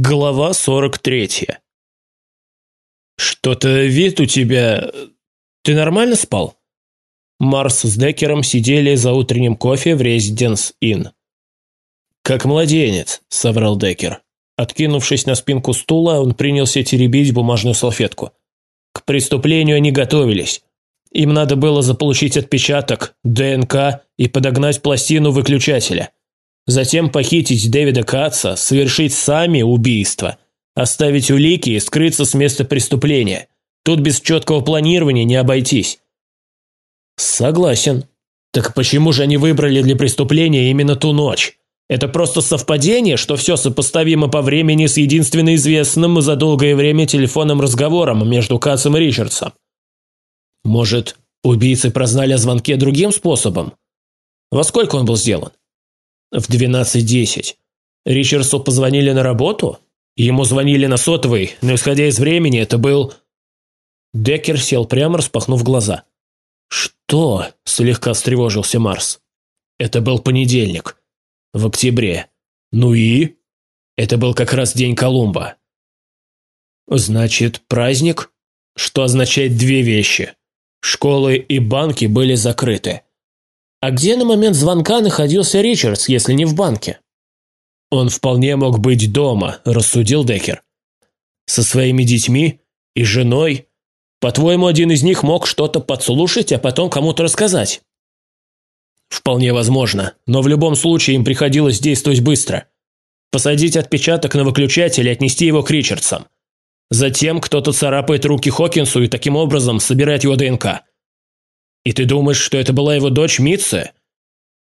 Глава 43. «Что-то вид у тебя... Ты нормально спал?» Марс с Деккером сидели за утренним кофе в Резиденс Inn. «Как младенец», — соврал Деккер. Откинувшись на спинку стула, он принялся теребить бумажную салфетку. К преступлению они готовились. Им надо было заполучить отпечаток, ДНК и подогнать пластину выключателя. Затем похитить Дэвида Катца, совершить сами убийство, оставить улики и скрыться с места преступления. Тут без четкого планирования не обойтись. Согласен. Так почему же они выбрали для преступления именно ту ночь? Это просто совпадение, что все сопоставимо по времени с единственно известным за долгое время телефонным разговором между Катцем и Ричардсом. Может, убийцы прознали о звонке другим способом? Во сколько он был сделан? В 12.10. Ричардсу позвонили на работу? Ему звонили на сотовый, но исходя из времени это был... Деккер сел прямо, распахнув глаза. «Что?» – слегка встревожился Марс. «Это был понедельник. В октябре. Ну и?» «Это был как раз день Колумба». «Значит, праздник?» Что означает две вещи. Школы и банки были закрыты. А где на момент звонка находился Ричардс, если не в банке? Он вполне мог быть дома, рассудил Деккер. Со своими детьми и женой. По-твоему, один из них мог что-то подслушать, а потом кому-то рассказать? Вполне возможно, но в любом случае им приходилось действовать быстро. Посадить отпечаток на выключатель и отнести его к Ричардсам. Затем кто-то царапает руки Хокинсу и таким образом собирает его ДНК. И ты думаешь, что это была его дочь Митца?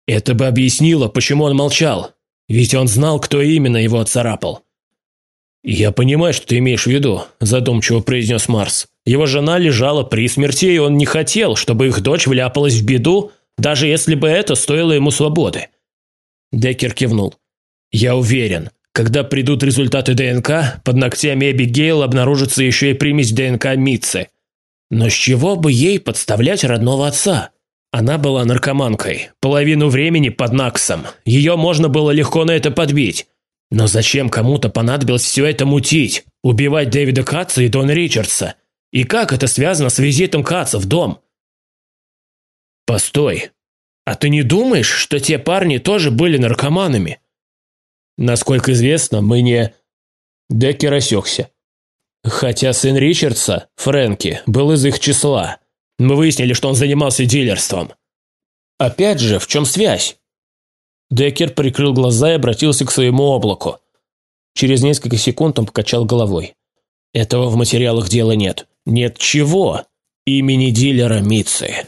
Это бы объяснило, почему он молчал. Ведь он знал, кто именно его отцарапал. «Я понимаю, что ты имеешь в виду», – задумчиво произнес Марс. «Его жена лежала при смерти, и он не хотел, чтобы их дочь вляпалась в беду, даже если бы это стоило ему свободы». Деккер кивнул. «Я уверен, когда придут результаты ДНК, под ногтями Эбигейл обнаружится еще и примесь ДНК Митцы. Но с чего бы ей подставлять родного отца? Она была наркоманкой, половину времени под Наксом. Ее можно было легко на это подбить. Но зачем кому-то понадобилось все это мутить? Убивать Дэвида Катца и Дона Ричардса? И как это связано с визитом Катца в дом? Постой. А ты не думаешь, что те парни тоже были наркоманами? Насколько известно, мы не... Деккер осекся. Хотя сын Ричардса, Фрэнки, был из их числа. Мы выяснили, что он занимался дилерством. Опять же, в чем связь? Деккер прикрыл глаза и обратился к своему облаку. Через несколько секунд он покачал головой. Этого в материалах дела нет. Нет чего? Имени дилера Митцы.